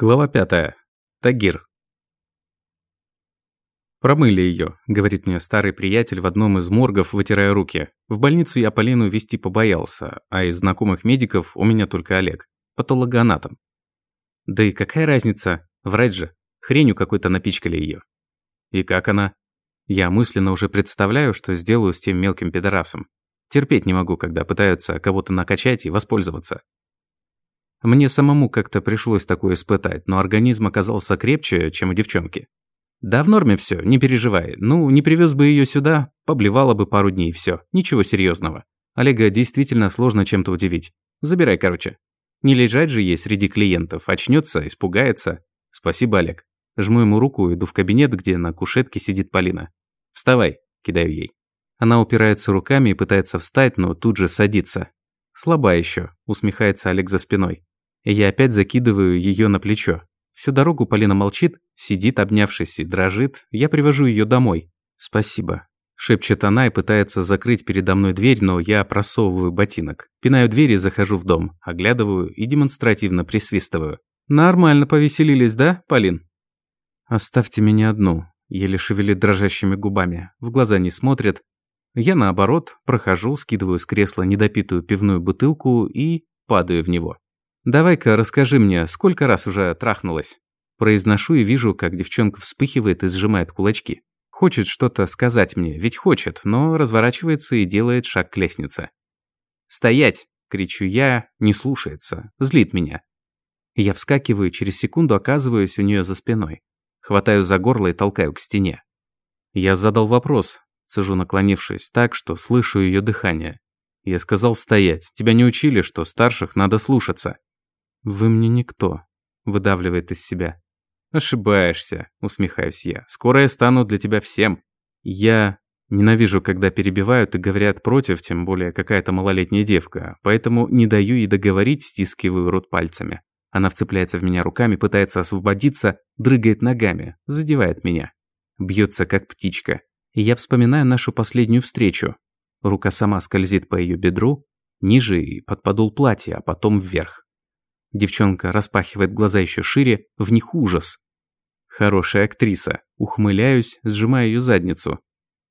Глава пятая. Тагир. «Промыли ее», — говорит мне старый приятель в одном из моргов, вытирая руки. В больницу я Полину вести побоялся, а из знакомых медиков у меня только Олег, патологоанатом. Да и какая разница, врать же, хренью какой-то напичкали ее. И как она? Я мысленно уже представляю, что сделаю с тем мелким пидорасом. Терпеть не могу, когда пытаются кого-то накачать и воспользоваться. Мне самому как-то пришлось такое испытать, но организм оказался крепче, чем у девчонки. Да в норме все, не переживай. Ну, не привез бы ее сюда, поблевала бы пару дней, все. Ничего серьезного. Олега действительно сложно чем-то удивить. Забирай, короче. Не лежать же ей среди клиентов. Очнется, испугается. Спасибо, Олег. Жму ему руку, иду в кабинет, где на кушетке сидит Полина. «Вставай», – кидаю ей. Она упирается руками и пытается встать, но тут же садится. «Слаба еще», – усмехается Олег за спиной. Я опять закидываю ее на плечо. Всю дорогу Полина молчит, сидит, обнявшись, и дрожит. Я привожу ее домой. «Спасибо», – шепчет она и пытается закрыть передо мной дверь, но я просовываю ботинок. Пинаю дверь и захожу в дом, оглядываю и демонстративно присвистываю. «Нормально повеселились, да, Полин?» «Оставьте меня одну», – еле шевелит дрожащими губами. В глаза не смотрит. Я, наоборот, прохожу, скидываю с кресла недопитую пивную бутылку и падаю в него. «Давай-ка расскажи мне, сколько раз уже трахнулась?» Произношу и вижу, как девчонка вспыхивает и сжимает кулачки. Хочет что-то сказать мне, ведь хочет, но разворачивается и делает шаг к лестнице. «Стоять!» – кричу я, не слушается, злит меня. Я вскакиваю, через секунду оказываюсь у нее за спиной. Хватаю за горло и толкаю к стене. Я задал вопрос, сижу наклонившись так, что слышу ее дыхание. Я сказал стоять. Тебя не учили, что старших надо слушаться. «Вы мне никто», – выдавливает из себя. «Ошибаешься», – усмехаюсь я. «Скоро я стану для тебя всем». Я ненавижу, когда перебивают и говорят против, тем более какая-то малолетняя девка, поэтому не даю ей договорить, стискиваю рот пальцами. Она вцепляется в меня руками, пытается освободиться, дрыгает ногами, задевает меня. Бьется, как птичка. И я вспоминаю нашу последнюю встречу. Рука сама скользит по ее бедру, ниже и под подол платья, а потом вверх. Девчонка распахивает глаза еще шире, в них ужас. Хорошая актриса. Ухмыляюсь, сжимая ее задницу.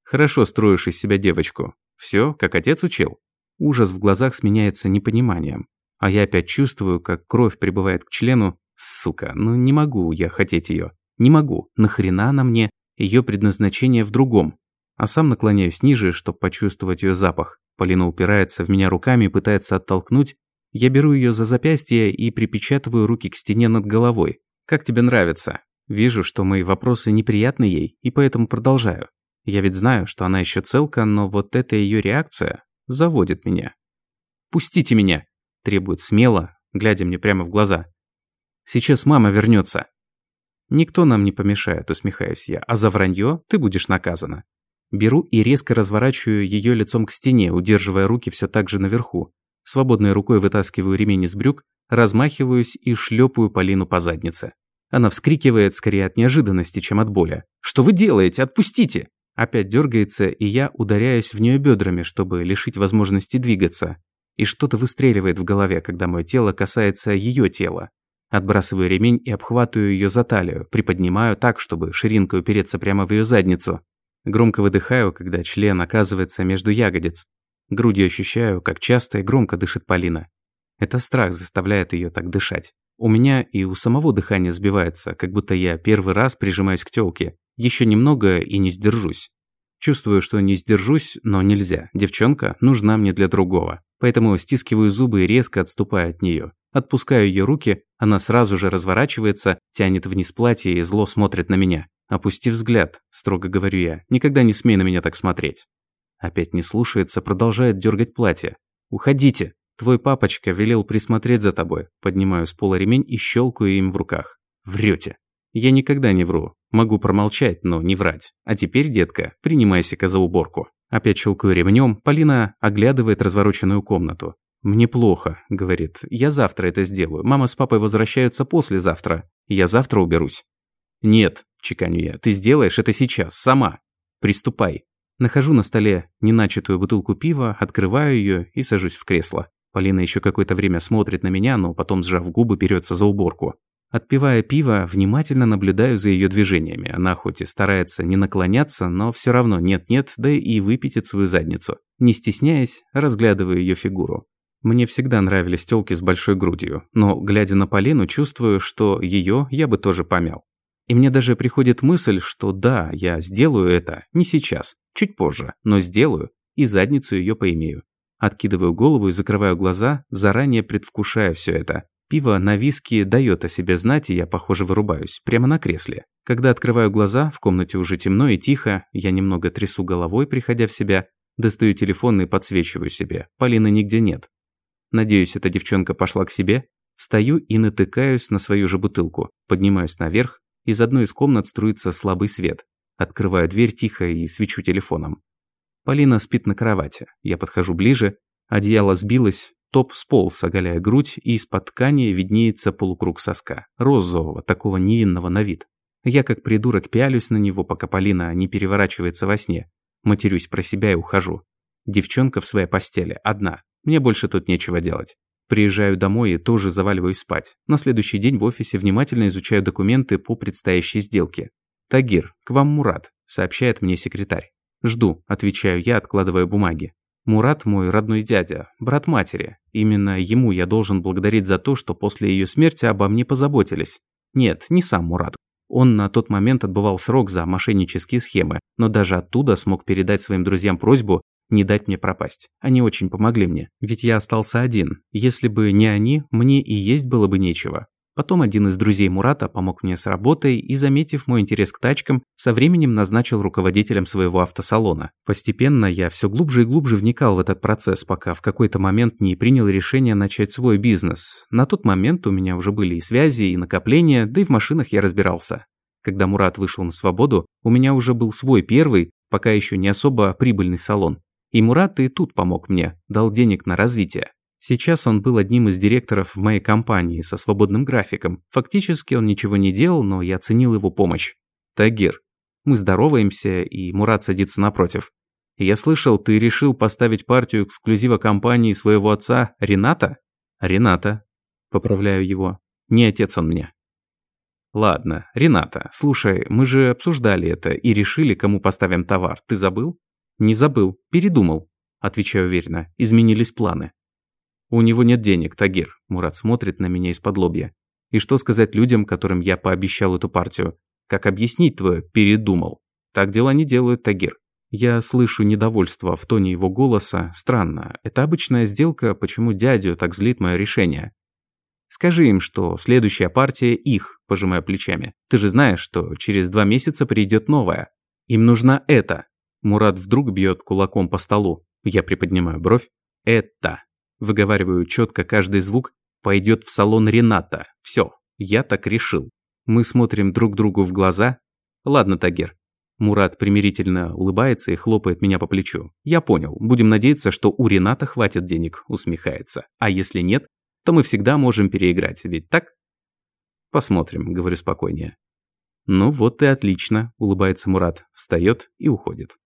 Хорошо строишь из себя девочку. Все, как отец учил. Ужас в глазах сменяется непониманием. А я опять чувствую, как кровь прибывает к члену. Сука, ну не могу я хотеть ее. Не могу. Нахрена она мне? Ее предназначение в другом. А сам наклоняюсь ниже, чтобы почувствовать ее запах. Полина упирается в меня руками и пытается оттолкнуть, я беру ее за запястье и припечатываю руки к стене над головой. «Как тебе нравится?» Вижу, что мои вопросы неприятны ей, и поэтому продолжаю. Я ведь знаю, что она еще целка, но вот эта ее реакция заводит меня. «Пустите меня!» – требует смело, глядя мне прямо в глаза. «Сейчас мама вернется. «Никто нам не помешает», – усмехаюсь я, «а за вранье ты будешь наказана». Беру и резко разворачиваю ее лицом к стене, удерживая руки все так же наверху. Свободной рукой вытаскиваю ремень из брюк, размахиваюсь и шлепаю Полину по заднице. Она вскрикивает скорее от неожиданности, чем от боли. «Что вы делаете? Отпустите!» Опять дергается, и я ударяюсь в нее бедрами, чтобы лишить возможности двигаться. И что-то выстреливает в голове, когда мое тело касается ее тела. Отбрасываю ремень и обхватываю ее за талию, приподнимаю так, чтобы ширинкой упереться прямо в ее задницу. Громко выдыхаю, когда член оказывается между ягодиц. Грудью ощущаю, как часто и громко дышит Полина. Это страх заставляет ее так дышать. У меня и у самого дыхание сбивается, как будто я первый раз прижимаюсь к тёлке. Еще немного и не сдержусь. Чувствую, что не сдержусь, но нельзя. Девчонка нужна мне для другого. Поэтому стискиваю зубы и резко отступаю от нее. Отпускаю ее руки, она сразу же разворачивается, тянет вниз платье и зло смотрит на меня. «Опусти взгляд», – строго говорю я. «Никогда не смей на меня так смотреть». Опять не слушается, продолжает дергать платье. «Уходите! Твой папочка велел присмотреть за тобой». Поднимаю с пола ремень и щелкаю им в руках. Врете. Я никогда не вру. Могу промолчать, но не врать. А теперь, детка, принимайся-ка за уборку. Опять щелкаю ремнем, Полина оглядывает развороченную комнату. «Мне плохо», — говорит. «Я завтра это сделаю. Мама с папой возвращаются послезавтра. Я завтра уберусь». «Нет», — чеканю я, — «ты сделаешь это сейчас, сама. Приступай». Нахожу на столе неначатую бутылку пива, открываю ее и сажусь в кресло. Полина еще какое-то время смотрит на меня, но потом, сжав губы, берется за уборку. Отпивая пиво, внимательно наблюдаю за ее движениями. Она хоть и старается не наклоняться, но все равно нет-нет, да и выпятит свою задницу. Не стесняясь, разглядываю ее фигуру. Мне всегда нравились тёлки с большой грудью, но, глядя на Полину, чувствую, что ее я бы тоже помял. И мне даже приходит мысль, что да, я сделаю это, не сейчас, чуть позже, но сделаю, и задницу ее поимею. Откидываю голову и закрываю глаза, заранее предвкушая все это. Пиво на виски дает о себе знать, и я, похоже, вырубаюсь, прямо на кресле. Когда открываю глаза, в комнате уже темно и тихо, я немного трясу головой, приходя в себя, достаю телефон и подсвечиваю себе. Полины нигде нет. Надеюсь, эта девчонка пошла к себе. Встаю и натыкаюсь на свою же бутылку. Поднимаюсь наверх. Из одной из комнат струится слабый свет. Открываю дверь тихо и свечу телефоном. Полина спит на кровати. Я подхожу ближе. Одеяло сбилось, топ сполз, оголяя грудь, и из-под ткани виднеется полукруг соска. Розового, такого невинного на вид. Я как придурок пялюсь на него, пока Полина не переворачивается во сне. Матерюсь про себя и ухожу. Девчонка в своей постели, одна. Мне больше тут нечего делать. Приезжаю домой и тоже заваливаюсь спать. На следующий день в офисе внимательно изучаю документы по предстоящей сделке. «Тагир, к вам Мурат», – сообщает мне секретарь. «Жду», – отвечаю я, откладывая бумаги. Мурат мой родной дядя, брат матери. Именно ему я должен благодарить за то, что после ее смерти обо мне позаботились. Нет, не сам Мурат. Он на тот момент отбывал срок за мошеннические схемы, но даже оттуда смог передать своим друзьям просьбу не дать мне пропасть. Они очень помогли мне, ведь я остался один. Если бы не они, мне и есть было бы нечего. Потом один из друзей Мурата помог мне с работой и, заметив мой интерес к тачкам, со временем назначил руководителем своего автосалона. Постепенно я все глубже и глубже вникал в этот процесс, пока в какой-то момент не принял решение начать свой бизнес. На тот момент у меня уже были и связи, и накопления, да и в машинах я разбирался. Когда Мурат вышел на свободу, у меня уже был свой первый, пока еще не особо прибыльный салон. И Мурат и тут помог мне, дал денег на развитие. Сейчас он был одним из директоров в моей компании со свободным графиком. Фактически он ничего не делал, но я ценил его помощь. Тагир. Мы здороваемся, и Мурат садится напротив. Я слышал, ты решил поставить партию эксклюзива компании своего отца Рената? Рената. Поправляю его. Не отец он мне. Ладно, Рената, слушай, мы же обсуждали это и решили, кому поставим товар. Ты забыл? «Не забыл, передумал», – отвечаю уверенно. «Изменились планы». «У него нет денег, Тагир», – Мурат смотрит на меня из-под лобья. «И что сказать людям, которым я пообещал эту партию? Как объяснить твое «передумал»? Так дела не делают, Тагир». Я слышу недовольство в тоне его голоса. Странно, это обычная сделка, почему дядю так злит мое решение? Скажи им, что следующая партия их, пожимая плечами. Ты же знаешь, что через два месяца придет новая. Им нужна эта, Мурат вдруг бьет кулаком по столу. Я приподнимаю бровь. Это. Выговариваю четко каждый звук. Пойдет в салон Рената. Все. Я так решил. Мы смотрим друг другу в глаза. Ладно, Тагир. Мурат примирительно улыбается и хлопает меня по плечу. Я понял. Будем надеяться, что у Рената хватит денег. Усмехается. А если нет, то мы всегда можем переиграть. Ведь так? Посмотрим, говорю спокойнее. «Ну вот и отлично», – улыбается Мурат, встает и уходит.